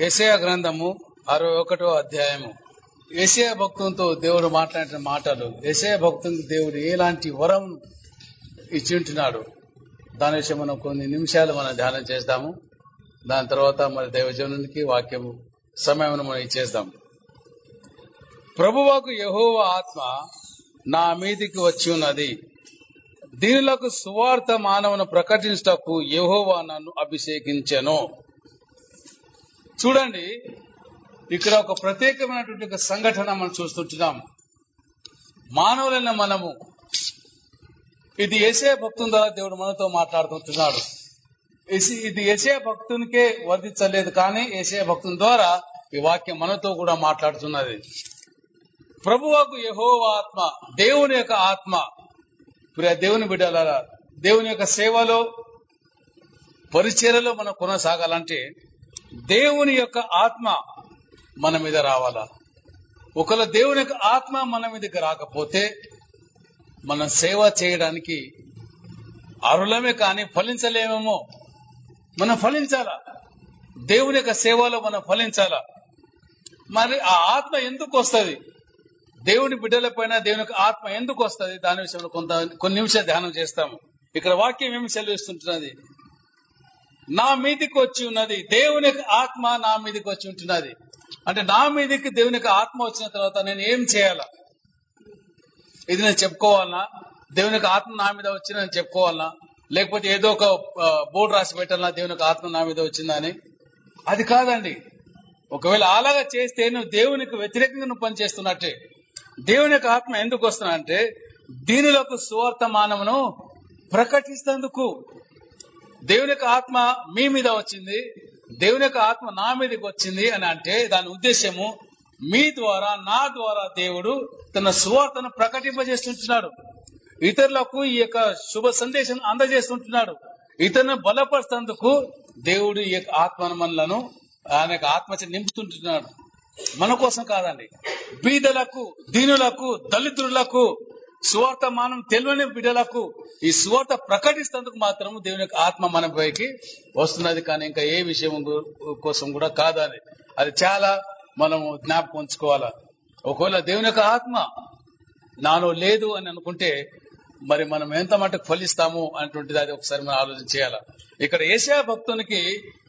యెషయా గ్రంథము అరవై ఒకటో అధ్యాయము. యెషయా భక్తులతో దేవుడు మాట్లాడిన మాటలు యెషయా భక్తులకు దేవుడు ఎలాంటి వరం ఇచ్చి ఉంటున్నాడు దాని విషయం మనం కొన్ని నిమిషాలు మనం ధ్యానం చేస్తాము. దాని తర్వాత మరి దైవజనునికి వాక్యము సమయం మనం ఇచ్చేస్తాం. ప్రభువాకు యహోవ ఆత్మ నా మీదికి వచ్చి ఉన్నది. దీనులకు సువార్త మానవును ప్రకటించటకు యహోవా నన్ను అభిషేకించెను. చూడండి ఇక్కడ ఒక ప్రత్యేకమైనటువంటి ఒక సంఘటన మనం చూస్తుంటున్నాం. మానవులైన మనము ఇది ఏసే భక్తుల ద్వారా దేవుడు మనతో మాట్లాడుతుంటున్నాడు ఇది ఏసే భక్తునికే వర్తించలేదు కానీ ఏసే భక్తుని ద్వారా ఈ వాక్యం మనతో కూడా మాట్లాడుతున్నది. ప్రభువాకు యహో ఆత్మ దేవుని యొక్క ఆత్మ. ప్రియ దేవుని బిడ్డలారా దేవుని యొక్క సేవలో పరిచర్యలో మనం కొనసాగాలంటే దేవుని యొక్క ఆత్మ మన మీద రావాలా? ఒకవేళ దేవుని యొక్క ఆత్మ మన మీదకి రాకపోతే మనం సేవ చేయడానికి అరులమే కానీ ఫలించలేమేమో? మనం ఫలించాలా? దేవుని యొక్క సేవలో మనం ఫలించాలా? మరి ఆ ఆత్మ ఎందుకు వస్తుంది? దేవుని బిడ్డల పైన దేవుని యొక్క ఆత్మ ఎందుకు వస్తుంది? దాని విషయంలో కొంత కొన్ని నిమిషాలు ధ్యానం చేస్తాము. ఇక్కడ వాక్యం ఏమి సెలవిస్తుంటున్నది? నా మీదికి వచ్చి ఉన్నది. దేవుని ఆత్మ నా మీదికి వచ్చి ఉంటున్నది. అంటే నా మీదికి దేవుని ఆత్మ వచ్చిన తర్వాత నేను ఏం చేయాలా? ఇది నేను చెప్పుకోవాలనా? దేవుని ఆత్మ నా మీద వచ్చి నేను చెప్పుకోవాలనా? లేకపోతే ఏదో ఒక బోర్డు రాసి పెట్టాలనా దేవుని ఆత్మ నా మీద వచ్చిందని? అది కాదండి. ఒకవేళ అలాగా చేస్తే నువ్వు దేవునికి వ్యతిరేకంగా నువ్వు పనిచేస్తున్నట్టే. దేవుని యొక్క ఆత్మ ఎందుకు వస్తున్నా అంటే దీనిలోకి సువార్త మానవును ప్రకటిస్తేందుకు దేవుని యొక్క ఆత్మ మీ మీద వచ్చింది దేవుని యొక్క ఆత్మ నా మీదకి వచ్చింది అని అంటే దాని ఉద్దేశము మీ ద్వారా నా ద్వారా దేవుడు తన సువార్తను ప్రకటింపజేస్తుంటున్నాడు. ఇతరులకు ఈ యొక్క శుభ సందేశం అందజేస్తుంటున్నాడు. ఇతరులను బలపరుstanదుకు దేవుడు ఈ యొక్క ఆత్మను మనలను ఆయన యొక్క ఆత్మచ నింపుతుంటున్నాడు. మన కోసం కాదండి. బీదలకు దీనులకు దళితులకు సువార్త మానం తెలియని బిడ్డలకు ఈ సువార్త ప్రకటిస్తేందుకు మాత్రం దేవుని యొక్క ఆత్మ మన పైకి వస్తున్నది. కానీ ఇంకా ఏ విషయం కోసం కూడా కాదని. అది చాలా మనము జ్ఞాపకం ఉంచుకోవాలా. ఒకవేళ దేవుని యొక్క ఆత్మ నాలో లేదు అని అనుకుంటే మరి మనం ఎంత మటుకు ఫలిస్తాము అనేటువంటిది అది ఒకసారి మనం ఆలోచన చేయాలా. ఇక్కడ ఏషియా భక్తునికి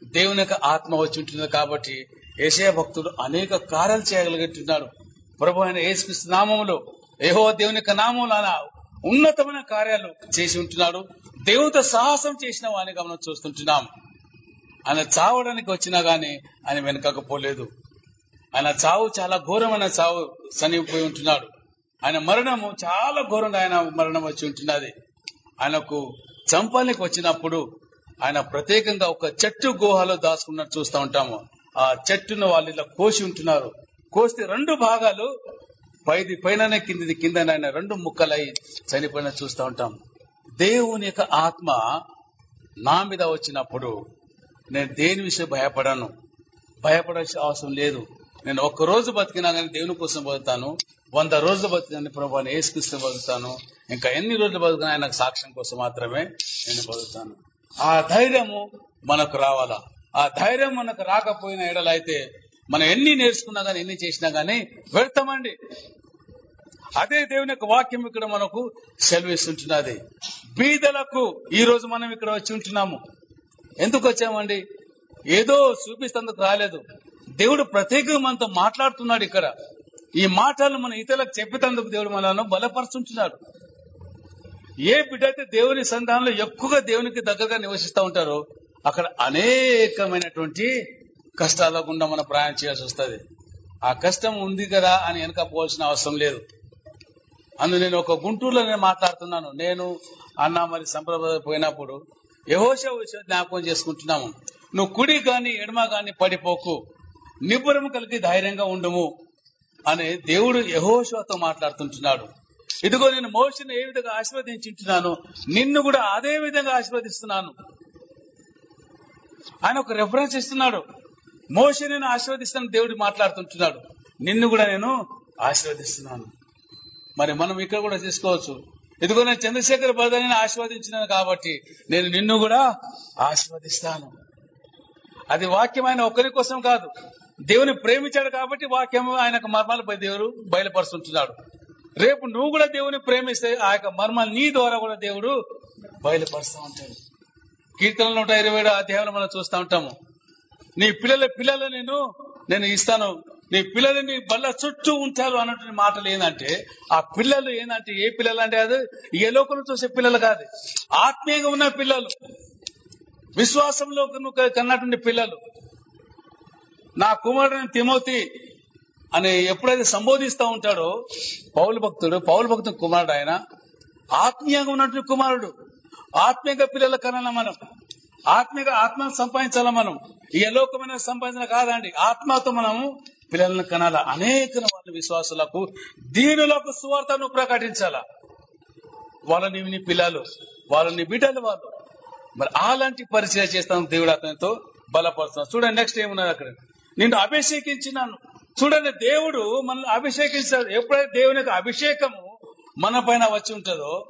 దేవుని యొక్క ఆత్మ వచ్చి ఉంటుంది కాబట్టి ఏషియా భక్తుడు అనేక కార్యాలు చేయగలిగినాడు ప్రభు అయిన యేసుక్రీస్తు నామములో ఏహో దేవుని యొక్క నామంలో ఉన్నతమైన కార్యాలు చేసి ఉంటున్నాడు. దేవునితో సాహసం చేసిన వానిగా మనం చూస్తుంటున్నాం. ఆయన చావడానికి వచ్చినా గాని ఆయన వెనకకపోలేదు. ఆయన చావు చాలా ఘోరమైన చావు సనిపోయి ఉంటున్నాడు. ఆయన మరణము చాలా ఘోరంగా ఆయన మరణం వచ్చి ఉంటున్నది. ఆయనకు చంపానికి వచ్చినప్పుడు ఆయన ప్రత్యేకంగా ఒక చెట్టు గుహలో దాచుకున్నట్టు చూస్తూ ఉంటాము. ఆ చెట్టును వాళ్ళు ఇలా కోసి ఉంటున్నారు. కోస్తే రెండు భాగాలు పైది పైననే కిందిది కింద ఆయన రెండు ముక్కలై చనిపోయిన చూస్తూ ఉంటాం. దేవుని యొక్క ఆత్మ నా మీద వచ్చినప్పుడు నేను దేని విషయం భయపడను? భయపడాల్సిన అవసరం లేదు. నేను ఒక్క రోజు బతికినా కానీ దేవుని కోసం బతుకుతాను. వంద రోజులు బతికిన ప్రభావం ఏసుకృష్ణ బతుకుతాను. ఇంకా ఎన్ని రోజులు బతుకున్నా ఆయనకు సాక్ష్యం కోసం మాత్రమే నేను బతుకుతాను. ఆ ధైర్యము మనకు రావాలా? ఆ ధైర్యం మనకు రాకపోయిన ఎడలైతే మనం ఎన్ని నేర్చుకున్నా గానీ ఎన్ని చేసినా గానీ వెళ్తామండి. అదే దేవుని యొక్క వాక్యం ఇక్కడ మనకు సెలవిస్తుంటున్నది. బీదలకు ఈ రోజు మనం ఇక్కడ వచ్చి ఉంటున్నాము. ఎందుకు వచ్చామండి? ఏదో చూపిస్తందుకు రాలేదు. దేవుడు ప్రత్యేకంగా మనతో మాట్లాడుతున్నాడు ఇక్కడ. ఈ మాటలు మన ఇతరులకు చెప్పేటందుకు దేవుడు మనల్ని బలపరుచుంటున్నాడు ఏ బిడ్డ అయితే దేవుని సంధానంలో ఎక్కువగా దేవునికి దగ్గరగా నివసిస్తూ ఉంటారో అక్కడ అనేకమైనటువంటి కష్టాల గుండా మనం ప్రయాణం చేయాల్సి వస్తుంది. ఆ కష్టం ఉంది కదా అని వెనకపోవాల్సిన అవసరం లేదు. అందు నేను ఒక గుంటూరులో నేను మాట్లాడుతున్నాను. నేను అన్న మరి సంప్రదాయ పోయినప్పుడు యహోష విషయం జ్ఞాపకం చేసుకుంటున్నాము. నువ్వు కుడి గాని ఎడమ గాని పడిపోకు. నిబ్బరం కలిగి ధైర్యంగా ఉండుము అనే దేవుడు యహోషతో మాట్లాడుతుంటున్నాడు. ఇదిగో నేను మోషన్ ఏ విధంగా ఆశీర్వదించుంటున్నాను నిన్ను కూడా అదే విధంగా ఆశీర్వదిస్తున్నాను. ఆయన ఒక రెఫరెన్స్ ఇస్తున్నాడు. మోషన్ నేను ఆశీర్వదిస్తాను దేవుడు మాట్లాడుతుంటున్నాడు. నిన్ను కూడా నేను ఆశీర్వదిస్తున్నాను. మరి మనం ఇక్కడ కూడా చేసుకోవచ్చు ఇదిగో నేను చంద్రశేఖర్ బర్దని ఆశీర్వదించినాను కాబట్టి నేను నిన్ను కూడా ఆశీర్వదిస్తాను. అది వాక్యం ఆయన ఒక్కరి కోసం కాదు. దేవుని ప్రేమించాడు కాబట్టి వాక్యం ఆయనకు మర్మాలు దేవుడు బయలుపరుస్తుంటున్నాడు. రేపు నువ్వు కూడా దేవుని ప్రేమిస్తే ఆ యొక్క మర్మాలు నీ ద్వారా కూడా దేవుడు బయలుపరుస్తూ ఉంటాడు. కీర్తనలు నూట ఇరవై ఏడు అధ్యాయంలో మనం చూస్తూ ఉంటాము. నీ పిల్లల పిల్లలు నేను నేను ఇస్తాను. నీ పిల్లలు నీ బల్ల చుట్టూ ఉంటారు అన్నటువంటి మాటలు ఏంటంటే ఆ పిల్లలు ఏంటంటే ఏ పిల్లలు అంటే అది ఏ లోకంలో చూసే పిల్లలు కాదు. ఆత్మీయంగా ఉన్న పిల్లలు విశ్వాసంలో కన్నటువంటి పిల్లలు. నా కుమారుడిని తిమోతి అని ఎప్పుడైతే సంబోధిస్తూ ఉంటాడో పౌలు భక్తుడు పౌలు భక్తుడు కుమారుడు ఆయన ఆత్మీయంగా ఉన్నటువంటి కుమారుడు ఆత్మీయంగా పిల్లల కన్నా మనం. ఆత్మీయంగా ఆత్మను సంపాదించాల మనం? ఈ అలోకమైన సంపాదించిన కాదండి. ఆత్మతో మనము పిల్లలను కనాల? అనేక వాళ్ళ విశ్వాసులకు దీనులకు సువార్తను ప్రకటించాలా? వాళ్ళని నీ పిల్లలు వాళ్ళని బిడ్డలు వాళ్ళు. మరి అలాంటి పరిచయం చేస్తాను దేవుడు అతనితో బలపరుస్తున్నాడు చూడండి నెక్స్ట్ ఏమున్నారు అక్కడ? నిన్ను అభిషేకించినాను. చూడండి దేవుడు మనల్ని అభిషేకించాడు. ఎప్పుడైతే దేవుని యొక్క అభిషేకము మన పైన వచ్చి ఉంటుందో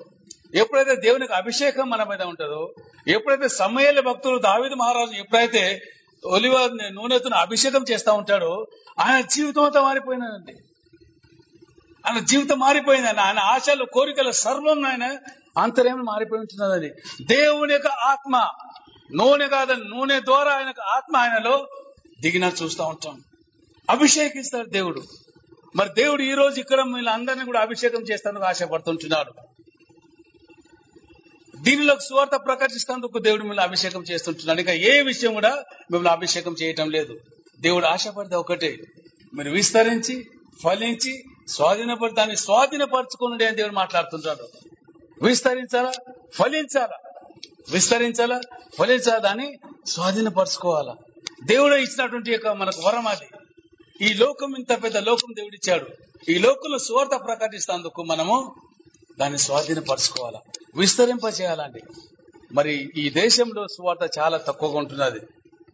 ఎప్పుడైతే దేవునికి అభిషేకం మన మీద ఉంటుందో ఎప్పుడైతే సమయాల భక్తులు దావిద మహారాజు ఎప్పుడైతే ఒలివ నూనెతో అభిషేకం చేస్తా ఉంటాడో ఆయన జీవితం అంతా మారిపోయినదండి. ఆయన జీవితం మారిపోయింది ఆయన ఆశలు కోరికలు సర్వం ఆయన అంతరేమో మారిపోయి ఉంటున్నది దేవుని యొక్క ఆత్మ నూనె కాదని నూనె ద్వారా ఆయన ఆత్మ ఆయనలో దిగిన చూస్తూ ఉంటాం. అభిషేకిస్తాడు దేవుడు. మరి దేవుడు ఈ రోజు ఇక్కడ వీళ్ళందరినీ కూడా అభిషేకం చేస్తానని ఆశపడుతుంటున్నాడు. దీనిలో సువార్త ప్రకటిస్తేందుకు దేవుడు మిమ్మల్ని అభిషేకం చేస్తుంటున్నాడు. ఇంకా ఏ విషయం కూడా మిమ్మల్ని అభిషేకం చేయటం లేదు. దేవుడు ఆశపడితే ఒకటే. మీరు విస్తరించి ఫలించి స్వాధీనపడి దాన్ని స్వాధీనపరచుకుని అని దేవుడు మాట్లాడుతుంటాడు. విస్తరించాలా? ఫలించాలా? విస్తరించాలా? ఫలించాలా? దాన్ని స్వాధీనపరచుకోవాలా? దేవుడు ఇచ్చినటువంటి యొక్క మనకు వరం అది. ఈ లోకం ఇంత పెద్ద లోకం దేవుడిచ్చాడు. ఈ లోకంలో సువార్త ప్రకటిస్తేందుకు మనము దాన్ని స్వాధీనపరచుకోవాలా? విస్తరింప చేయాలండి మరి ఈ దేశంలో సువార్త చాలా తక్కువగా ఉంటున్నది.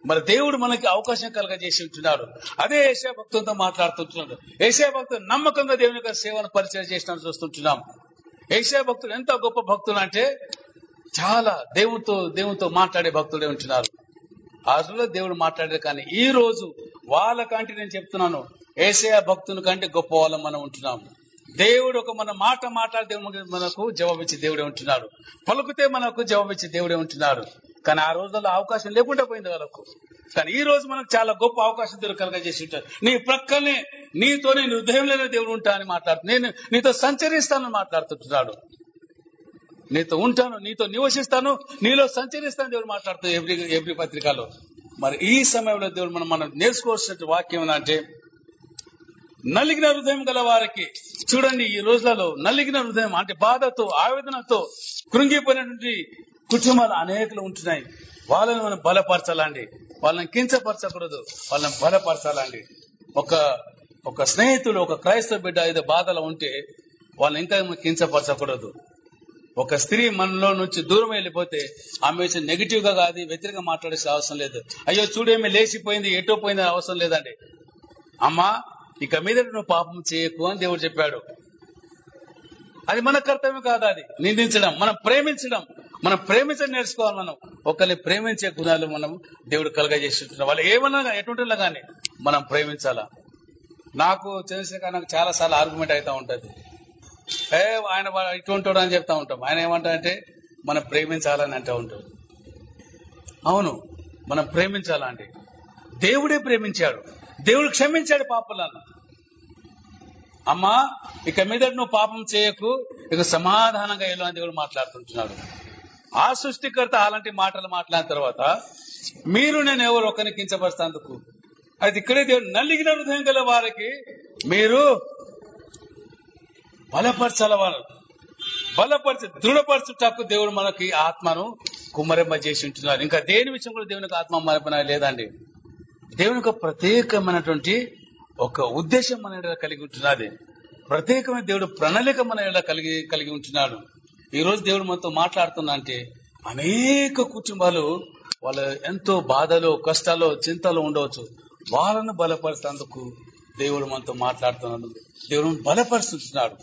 మరి దేవుడు మనకి అవకాశం కలగజేసి ఉంటున్నాడు. అదే ఏషియా భక్తులతో మాట్లాడుతుంటున్నాడు. ఏషియా భక్తులు నమ్మకంగా దేవుని యొక్క సేవను పరిచయం చేసినట్టు చూస్తుంటున్నాం. ఏషియా భక్తులు ఎంత గొప్ప భక్తులు అంటే చాలా దేవునితో దేవునితో మాట్లాడే భక్తులే ఉంటున్నారు. ఆ రోజుల్లో దేవుడు మాట్లాడారు కానీ ఈ రోజు వాళ్ళకంటే నేను చెప్తున్నాను ఏసయ భక్తుని కంటే గొప్ప వాళ్ళం మనం ఉంటున్నాము దేవుడు ఒక మన మాట మాట్లాడితే మనకు జవాబిచ్చే దేవుడే ఉంటున్నాడు. పలుకుతే మనకు జవాబిచ్చే దేవుడే ఉంటున్నాడు. కానీ ఆ రోజుల్లో అవకాశం లేకుండా పోయింది వాళ్ళకు. కానీ ఈ రోజు మనకు చాలా గొప్ప అవకాశం దేవుడు చేసి నీ ప్రక్కనే నీతో నేను హృదయంలోనే దేవుడు ఉంటా అని మాట్లాడుతూ నేను నీతో సంచరిస్తానని మాట్లాడుతుంటున్నాడు. నీతో ఉంటాను నీతో నివసిస్తాను నీలో సంచరిస్తాను దేవుడు మాట్లాడుతూ ఎవ్రీ ఎవ్రీ పత్రికలో. మరి ఈ సమయంలో దేవుడు మనం మనం నేర్చుకోవాల్సిన వాక్యం ఏంటంటే నలిగిన హృదయం గల వారికి చూడండి ఈ రోజులలో నలిగిన హృదయం అంటే బాధతో ఆవేదనతో కృంగిపోయినటువంటి కుటుంబాలు అనేకలు ఉంటున్నాయి. వాళ్ళని మనం బలపరచాలండి. వాళ్ళని కించపరచకూడదు. వాళ్ళని బలపరచాలండి. ఒక ఒక స్నేహితుడు ఒక క్రైస్తవ బిడ్డ ఏదో బాధలో ఉంటే వాళ్ళని ఇంకా కించపరచకూడదు. ఒక స్త్రీ మనలో నుంచి దూరం వెళ్ళిపోతే ఆమె నెగిటివ్గా కాదు వ్యతిరేకంగా మాట్లాడాల్సిన అవసరం లేదు. అయ్యో చూడేమి లేచిపోయింది ఎటో పోయింది అవసరం లేదండి. అమ్మా ఇక మీద నువ్వు పాపం చేయకు అని దేవుడు చెప్పాడు. అది మన కర్తవ్యం కాదు అది? నిందించడం మనం ప్రేమించడం మనం ప్రేమించడం నేర్చుకోవాలి మనం. ఒకరిని ప్రేమించే గుణాలు మనం దేవుడు కలగజేస్తుంటున్నాం వాళ్ళు ఏమన్నా ఎటువంటి కానీ మనం ప్రేమించాలా? నాకు తెలిసిన నాకు చాలా సార్లు ఆర్గ్యుమెంట్ అవుతా ఉంటది. ఏ ఆయన ఇటువంటి అని చెప్తా ఉంటాం. ఆయన ఏమంటా అంటే మనం ప్రేమించాలని అంటూ ఉంటాడు. అవును మనం ప్రేమించాలండి దేవుడే ప్రేమించాడు. దేవుడు క్షమించాడు పాపలను. అమ్మా ఇక మీద నువ్వు పాపం చేయకు. ఇక సమాధానంగా వెళ్ళు అని దేవుడు మాట్లాడుతుంటున్నాడు? ఆ సృష్టికర్త అలాంటి మాటలు మాట్లాడిన తర్వాత మీరు నేను ఎవరు ఒకరిని కించపరుస్తాందుకు అది ఇక్కడే దేవుడు నలిగిన హృదయం గల వారికి మీరు బలపరచాల వారు బలపరిచి దృఢపరచుటకు దేవుడు మనకి ఆత్మను కుమ్మరింప చేసి ఉంటున్నారు ఇంకా దేని విషయం కూడా దేవునికి ఆత్మ మరపన లేదండి. దేవుని యొక్క ప్రత్యేకమైనటువంటి ఒక ఉద్దేశం మన కలిగి ఉంటున్నది ప్రత్యేకమైన దేవుడు ప్రణాళిక మన కలిగి కలిగి ఉంటున్నాడు. ఈ రోజు దేవుడు మనతో మాట్లాడుతున్నా అంటే అనేక కుటుంబాలు వాళ్ళ ఎంతో బాధలో కష్టాలు చింతలు ఉండవచ్చు. వాళ్ళను బలపరిచేందుకు దేవుడు మనతో మాట్లాడుతున్నాడు. దేవుడు బలపరుస్తున్నాడు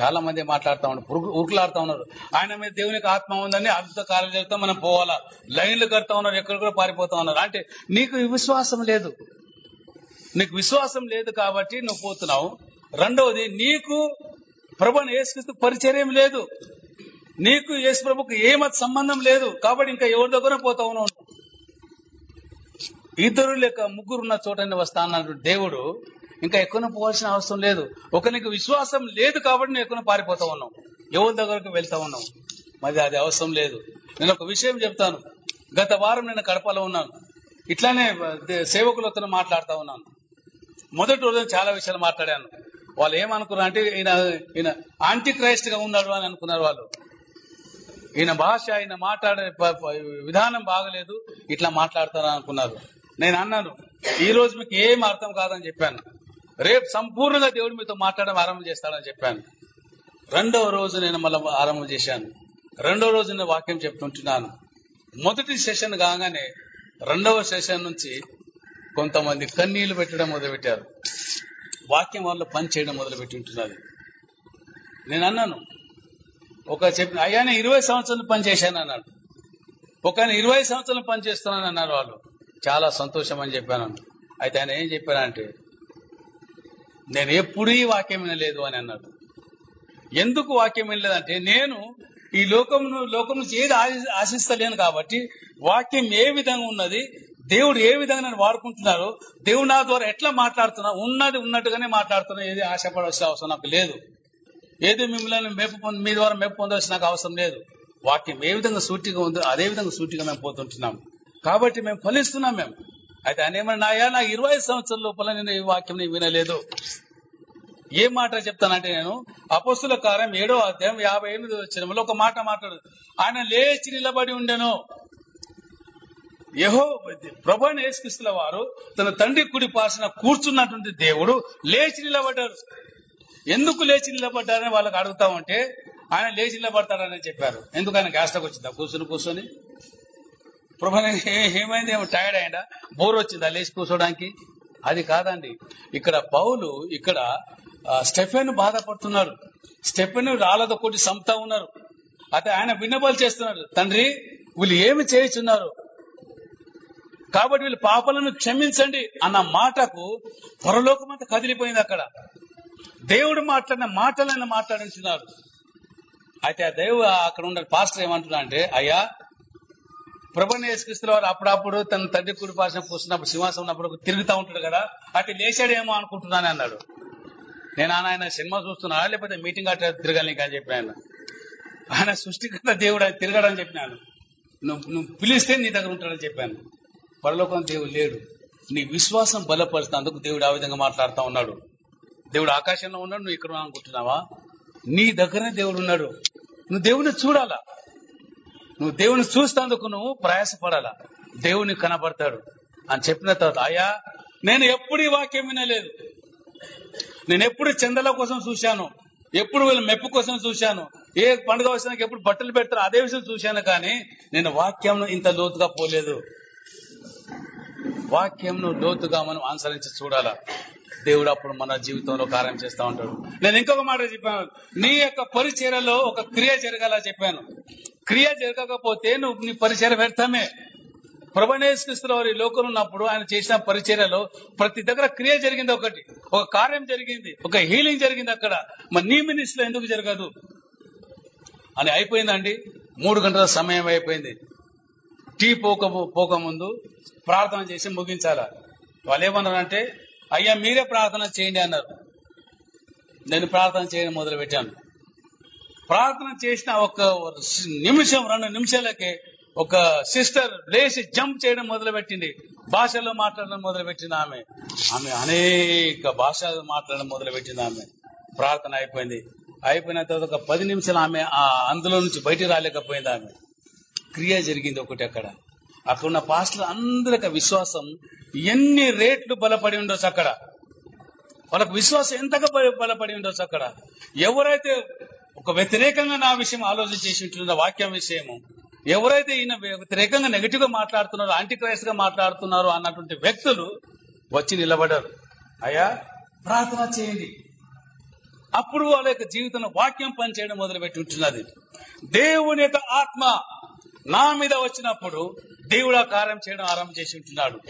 చాలా మంది మాట్లాడుతా ఉన్నారు ఉరుకులాడుతా ఉన్నారు. ఆయన మీద దేవునికి ఆత్మ ఉందని అద్భుత కార్యాలు మనం పోవాలా? లైన్లు కడతా ఉన్నారు ఎక్కడ కూడా పారిపోతా ఉన్నారు. అంటే నీకు విశ్వాసం లేదు. నీకు విశ్వాసం లేదు కాబట్టి నువ్వు పోతున్నావు. రెండవది నీకు ప్రభుని యేసుక్రీస్తు పరిచర్యం లేదు. నీకు యేసు ప్రభుకు ఏమత్ సంబంధం లేదు. కాబట్టి ఇంకా ఎవరి దగ్గర పోతా ఉన్నావు ఇద్దరు లేక ముగ్గురున్న చోట చోటని వస్తా అన్నాడు దేవుడు. ఇంకా ఎక్కువ పోవాల్సిన అవసరం లేదు. ఒక నీకు విశ్వాసం లేదు కాబట్టి నువ్వు ఎక్కువ పారిపోతా ఉన్నావు. ఎవరి దగ్గరకు వెళ్తా ఉన్నావు? మరి అది అవసరం లేదు. నేను ఒక విషయం చెప్తాను. గత వారం నేను కడపలో ఉన్నాను. ఇట్లానే సేవకులతో మాట్లాడుతా ఉన్నాను. మొదటి రోజు చాలా విషయాలు మాట్లాడాను. వాళ్ళు ఏమనుకున్నారు అంటే ఈయన ఈయన ఆంటీ క్రైస్ట్గా ఉన్నాడు అని అనుకున్నారు వాళ్ళు. ఈయన భాష ఈయన మాట్లాడే విధానం బాగలేదు ఇట్లా మాట్లాడతారు అనుకున్నారు. నేను అన్నాను ఈ రోజు మీకు ఏం అర్థం కాదని చెప్పాను. రేపు సంపూర్ణంగా దేవుడు మీతో మాట్లాడడం ఆరంభం చేస్తాడని చెప్పాను. రెండవ రోజు నేను మళ్ళీ ఆరంభం చేశాను. రెండవ రోజు నేను వాక్యం చెప్తుంటున్నాను. మొదటి సెషన్ కాగానే రెండవ సెషన్ నుంచి కొంతమంది కన్నీళ్ళు పెట్టడం మొదలుపెట్టారు. వాక్యం వల్ల పని చేయడం మొదలుపెట్టి ఉంటున్నది నేను అన్నాను ఒక చెప్పిన అయ్యా నేను ఇరవై సంవత్సరాలు పనిచేశాను అన్నాడు. ఒక ఆయన ఇరవై సంవత్సరాలు పనిచేస్తున్నాను అన్నారు వాళ్ళు. చాలా సంతోషం అని చెప్పాను. అయితే ఆయన ఏం చెప్పారంటే నేను ఎప్పుడూ ఈ వాక్యం వినలేదు అని అన్నాడు. ఎందుకు వాక్యం వినలేదంటే నేను ఈ లోకమును లోకం నుంచి ఏది ఆశి- ఆశిస్తలేను కాబట్టి వాక్యం ఏ విధంగా ఉన్నది దేవుడు ఏ విధంగా నన్ను వాడుకుంటున్నారో దేవుడు నా ద్వారా ఎట్లా మాట్లాడుతున్నా ఉన్నది ఉన్నట్టుగానే మాట్లాడుతున్నా ఏది ఆశపడాల్సిన అవసరం నాకు లేదు. ఏది మిమ్మల్ని మెప్పు పొంద మీ ద్వారా మెప్పు పొందాల్సిన నాకు అవసరం లేదు. వాక్యం ఏ విధంగా సూటిగా ఉందో అదే విధంగా సూటిగా మేము పోతుంటున్నాం. కాబట్టి మేము ఫలిస్తున్నాం మేము. అయితే ఆయన ఏమన్నా నాయా నాకు ఇరవై సంవత్సరాల లోపల నేను ఈ వాక్యం నేను వినలేదు. ఏ మాట చెప్తానంటే నేను అపస్తుల కారం ఏడో అధ్యాయం యాభై ఎనిమిది వచ్చిన ఒక మాట మాట్లాడు. ఆయన లేచి నిలబడి ఉండెను. యహో ప్రభు యేసుక్రీస్తుల వారు తన తండ్రి కుడి పాసిన కూర్చున్నటువంటి దేవుడు లేచి నిలబడ్డారు. ఎందుకు లేచి నిలబడ్డారని వాళ్ళకి అడుగుతా ఉంటే ఆయన లేచి నిలబడతాడని చెప్పారు. ఎందుకు ఆయన గ్యాస్ట్లోకి వచ్చిందా? కూర్చుని కూర్చొని. ప్రభు ఏమైంది? ఏమో టైర్డ్ అయిందా బోర్ వచ్చిందా లేచి కూర్చోడానికి? అది కాదండి. ఇక్కడ పౌలు ఇక్కడ స్టెఫెన్ బాధపడుతున్నారు. స్టెఫెన్ రాళ్ళతో కొట్టి సంపుతా ఉన్నారు. అయితే ఆయన విన్నపాలు చేస్తున్నారు తండ్రి వీళ్ళు ఏమి చేయుచున్నారు కాబట్టి వీళ్ళు పాపలను క్షమించండి అన్న మాటకు పరలోకమంతా కదిలిపోయింది అక్కడ. దేవుడు మాట్లాడిన మాటలను మాట్లాడించినారు. అయితే ఆ దేవు అక్కడ ఉన్న పాస్టర్ ఏమంటున్నా అంటే అయ్యా ప్రభుని యేసుక్రీస్తుల వారు అప్పుడప్పుడు తన తండ్రి కుడి పాసిన కూర్చున్నప్పుడు సింహాసం ఉన్నప్పుడు తిరుగుతూ ఉంటాడు కదా అటు లేచాడేమో అనుకుంటున్నాను అన్నాడు. నేను ఆయన ఆయన సినిమా చూస్తున్నా లేకపోతే మీటింగ్ అట్లా తిరగాలి నీకు అని చెప్పాను ఆయన. సృష్టికర్త దేవుడు ఆయన తిరగడని చెప్పినాను నువ్వు నువ్వు పిలిస్తే నీ దగ్గర ఉంటాడని చెప్పాను. పరలోకం దేవుడు లేడు. నీ విశ్వాసం బలపరుస్తున్నందుకు దేవుడు ఆ విధంగా మాట్లాడుతూ ఉన్నాడు. దేవుడు ఆకాశంలో ఉన్నాడు నువ్వు ఇక్కడ అనుకుంటున్నావా? నీ దగ్గరనే దేవుడు ఉన్నాడు. నువ్వు దేవుని చూడాలా? నువ్వు దేవుని చూస్తేందుకు నువ్వు ప్రయాసపడాలా? దేవుని కనబడతాడు. అని చెప్పిన తర్వాత అయ్యా నేను ఎప్పుడు ఈ వాక్యం వినలేదు. నేను ఎప్పుడు చందల కోసం చూశాను. ఎప్పుడు వీళ్ళ మెప్పు కోసం చూశాను. ఏ పండుగ వచ్చినాక ఎప్పుడు బట్టలు పెడతారు అదే విషయం చూశాను కానీ నేను వాక్యం ఇంత లోతుగా పోలేదు. వాక్యంను లోతుగా మనం అనుసరించి చూడాలా? దేవుడు అప్పుడు మన జీవితంలో కార్యం చేస్తా ఉంటాడు. నేను ఇంకొక మాట చెప్పాను. నీ యొక్క పరిచర్యలో ఒక క్రియ జరగాల చెప్పాను. క్రియ జరగకపోతే నువ్వు నీ పరిచర్య వ్యర్థమే. ప్రభణేశ్వరుల వారి లోకం ఉన్నప్పుడు ఆయన చేసిన పరిచర్యలో ప్రతి దగ్గర క్రియ జరిగింది ఒకటి. ఒక కార్యం జరిగింది. ఒక హీలింగ్ జరిగింది అక్కడ. మరి నీ మినిస్ట్లో ఎందుకు జరగదు? అని అయిపోయిందండి. మూడు గంటల సమయం అయిపోయింది. టీ పోక పోక ముందు ప్రార్థన చేసి ముగించాల? వాళ్ళు ఏమన్నారంటే అయ్యా మీరే ప్రార్థన చేయండి అన్నారు. నేను ప్రార్థన చేయడం మొదలు పెట్టాను ప్రార్థన చేసిన ఒక నిమిషం రెండు నిమిషాలకే ఒక సిస్టర్ లేచి జంప్ చేయడం మొదలుపెట్టింది. భాషలో మాట్లాడడం మొదలుపెట్టింది ఆమె. ఆమె అనేక భాషలు మాట్లాడడం మొదలుపెట్టింది ఆమె. ప్రార్థన అయిపోయింది. అయిపోయిన తర్వాత ఒక పది నిమిషాలు ఆమె ఆ అందులో నుంచి బయటికి రాలేకపోయింది ఆమె. క్రియ జరిగింది ఒకటి అక్కడ. అక్కడ ఉన్న పాస్టర్ అందరికి విశ్వాసం ఎన్ని రేట్లు బలపడి ఉండొచ్చు అక్కడ? వాళ్ళకు విశ్వాసం ఎంతగా బలపడి ఉండొచ్చు అక్కడ? ఎవరైతే ఒక వ్యతిరేకంగా నా విషయం ఆలోచన చేసి ఉంటున్న వాక్యం విషయము ఎవరైతే ఈయన వ్యతిరేకంగా నెగిటివ్గా మాట్లాడుతున్నారో యాంటీ క్రైస్ట్గా మాట్లాడుతున్నారో అన్నటువంటి వ్యక్తులు వచ్చి నిలబడ్డారు. అయ్యా ప్రార్థన చేయండి. అప్పుడు వాళ్ళ యొక్క జీవితంలో వాక్యం పనిచేయడం మొదలుపెట్టి ఉంటున్నది. దేవుని యొక్క ఆత్మ నా మీద వచ్చినప్పుడు దేవుడు ఆ కార్యం చేయడం ఆరంభం చేసి ఉంటున్నాడు.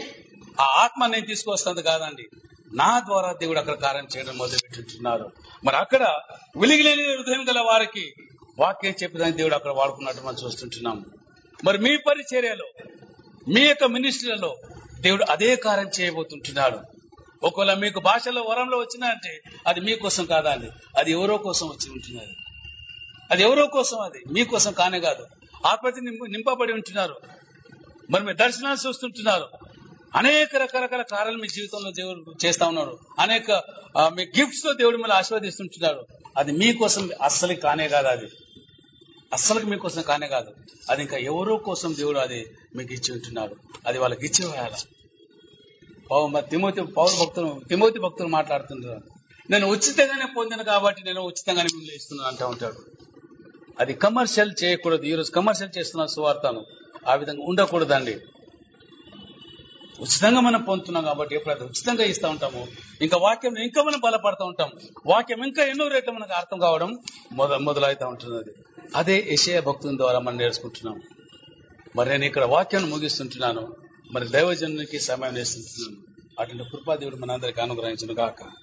ఆ ఆత్మ నేను తీసుకొస్తుంది కాదండి. నా ద్వారా దేవుడు అక్కడ కార్యం చేయడం మొదలుపెట్టింటున్నారు మరి అక్కడ వెలిగిలేని హృదయం గల వారికి వాక్యం చెప్పడానికి దేవుడు అక్కడ వాడుకున్నట్టు మనం చూస్తుంటున్నాం. మరి మీ పరిచర్యలో మీ యొక్క మినిస్ట్రీలలో దేవుడు అదే కార్యం చేయబోతుంటున్నాడు. ఒకవేళ మీకు భాషలో వరంలో వచ్చిందంటే అది మీకోసం కోసం కాదండి. అది ఎవరో కోసం వచ్చి ఉంటున్నది అది ఎవరో కోసం అది? మీకోసం కానే కాదు. ఆత్మహత్య నింపబడి ఉంటున్నారు. మరి మీ దర్శనాలు చూస్తుంటున్నారు. అనేక రకరకాల కార్యాలు మీ జీవితంలో దేవుడు చేస్తా ఉన్నారు అనేక మీ గిఫ్ట్స్తో దేవుడు మిమ్మల్ని ఆశీర్వదిస్తుంటున్నారు అది మీకోసం అస్సలు కానే కాదు అది. అస్సలు మీకోసం కానే కాదు. అది ఇంకా ఎవరో కోసం దేవుడు అది మీకు ఇచ్చి ఉంటున్నాడు. అది వాళ్ళకి ఇచ్చి వేయాల పౌ- మరి తిమోతి పౌరు భక్తులు తిమోతి భక్తులు మాట్లాడుతున్నారు నేను ఉచితంగానే పొందిన కాబట్టి నేను ఉచితంగానే మిమ్మల్ని ఇస్తున్నాను అంటూ ఉంటాడు. అది కమర్షియల్ చేయకూడదు. ఈరోజు కమర్షియల్ చేస్తున్న సువార్తను ఆ విధంగా ఉండకూడదండి. ఉచితంగా మనం పొందుతున్నాం కాబట్టి ఎప్పుడైతే ఉచితంగా ఇస్తూ ఉంటాము ఇంకా వాక్యం ఇంకా మనం బలపడతా ఉంటాం. వాక్యం ఇంకా ఎన్నో రేట్లు మనకు అర్థం కావడం మొద మొదలవుతా ఉంటున్నది అదే. యశయ భక్తుల ద్వారా మనం నేర్చుకుంటున్నాం. మరి నేను ఇక్కడ వాక్యాన్ని ముగిస్తుంటున్నాను. మరి దైవజనునికి సమయం నేర్చుకుంటున్నాను. అటువంటి కృపాదేవుడు మనందరికి అనుగ్రహించిన గాక